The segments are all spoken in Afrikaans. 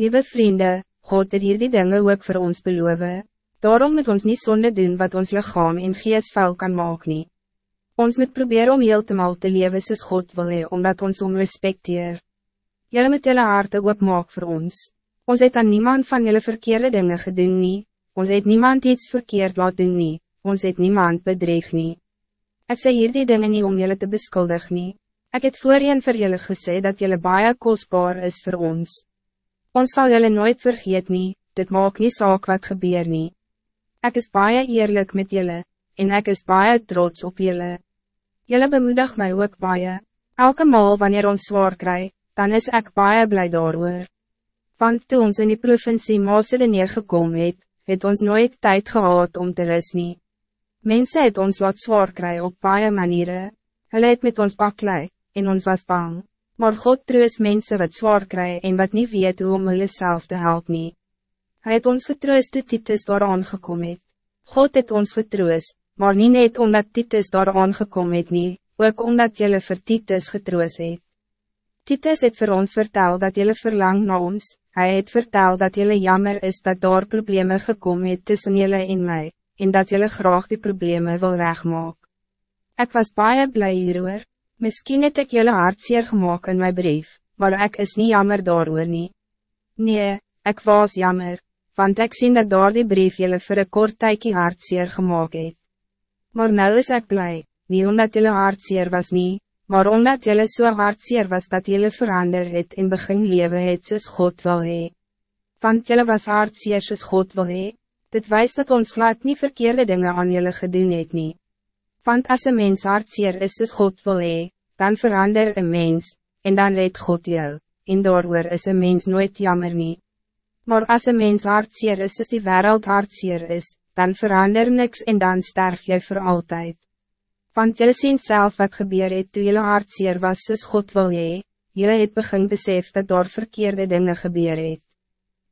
Lieve vrienden, God het hier die dinge ook voor ons beloven. Daarom moet ons niet zonde doen wat ons lichaam in gees vuil kan maken. Nie. Ons moet proberen om heel te mal te leven soos God wil hee, omdat ons om respecteer. Jullie moet jullie harte opmaak voor ons. Ons het aan niemand van jullie verkeerde dingen gedoen nie. Ons het niemand iets verkeerd laat doen nie. Ons het niemand bedreig nie. Ek sê hier die dinge nie om jullie te beskuldig nie. Ek het voorheen vir jullie gesê dat jullie baie kostbaar is voor ons. Ons zal jullie nooit vergeet nie, dit maak nie saak wat gebeur nie. Ek is baie eerlijk met jullie, en ek is baie trots op jullie. Jullie bemoedig mij ook baie. Elke maal wanneer ons zwaar krijg, dan is ik baie blij daarover. Want toen ons in die provincie Maasede neergekom het, het ons nooit tijd gehad om te rust nie. Mensen het ons wat zwaar krijg op baie manieren. Hulle het met ons baklei, en ons was bang. Maar God troos mensen wat zwaar krijg en wat niet weet hoe om hulle self te helpen. nie. Hy het ons getroost toe Titus daar aangekom het. God het ons getroost, maar niet net omdat Titus daar aangekom het nie, ook omdat jylle vir Titus getroos het. Titus het vir ons vertel dat jylle verlang na ons, hij het vertel dat jylle jammer is dat daar problemen gekomen het tussen jylle en mij, en dat jylle graag die problemen wil regmaak. Ik was baie blij hieroor, miskien het ek jylle hartseer gemaakt in mijn brief, maar ik is niet jammer daaroor nie. Nee, ik was jammer, want ik zie dat daar die brief jylle vir een kort tykie hartseer gemaakt het. Maar nou is ik blij, niet omdat jullie hartseer was niet, maar omdat jullie zo so hartseer was dat jullie verander het in begin leven het soos God wil hee. Want jullie was hartseer soos God wil hee, dit wijst dat ons glad niet verkeerde dingen aan jullie gedoen het nie. Want als een mens hartseer is soos God wil hee, dan verander een mens, en dan reed God jou, en daardoor is een mens nooit jammer nie. Maar als een mens hartseer is soos die wereld hartseer is, dan verander niks en dan sterf jy voor altijd. Want jullie zien zelf wat gebeur het toe jylle hartseer was soos God wil jy, jylle het begin besef dat daar verkeerde dingen gebeur het.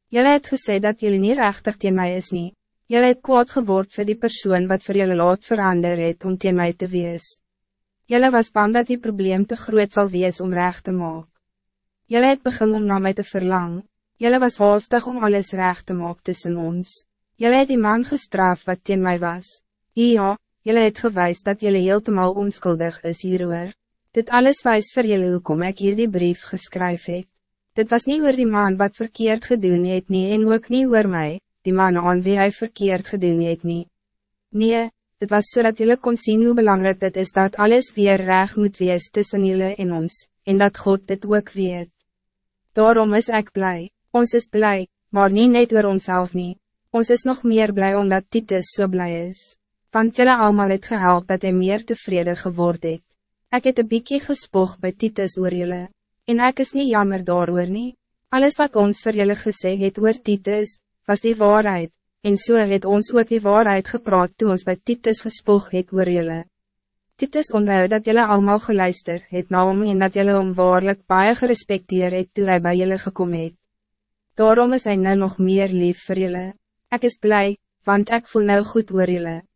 Jylle het gesê dat jullie niet rechtig teen mij is nie, jylle het kwaad geword voor die persoon wat voor jullie laat verander het om teen mij te wees. Jylle was bang dat die probleem te groot zal wees om recht te maken. Jylle het begin om naar mij te verlang, jylle was haastig om alles recht te maken tussen ons. Jullie het die man gestraft wat teen mij was. Ja, jullie het gewijs dat jullie heeltemal onschuldig is hierover. Dit alles wijst voor jullie hoekom ek hier die brief geskryf het. Dit was niet oor die man wat verkeerd gedoen het nie en ook niet oor mij, die man aan wie hij verkeerd gedoen het nie. Nee, dit was zodat so jullie kon zien hoe belangrijk het is dat alles weer recht moet wees tussen jullie en ons, en dat God dit ook weet. Daarom is ik blij, ons is blij, maar niet net oor onszelf niet. Ons is nog meer blij omdat Titus zo so blij is. Want jullie allemaal het gehelp dat hij meer tevreden geworden het. Ik het een beetje gespoog bij Titus oor jullie. En ik is niet jammer daarover nie. Alles wat ons voor jullie gesê het oor Titus, was die waarheid. En so het ons ook die waarheid gepraat toen ons bij Titus gespoog het oor jullie. Titus onthou dat jullie allemaal geluister het na hom en dat jullie hom waarlik baie gerespecteer het toe hy by jullie gekom het. Daarom is hij nou nog meer lief voor jullie. Ik is blij, want ik voel nou goed oor jullie.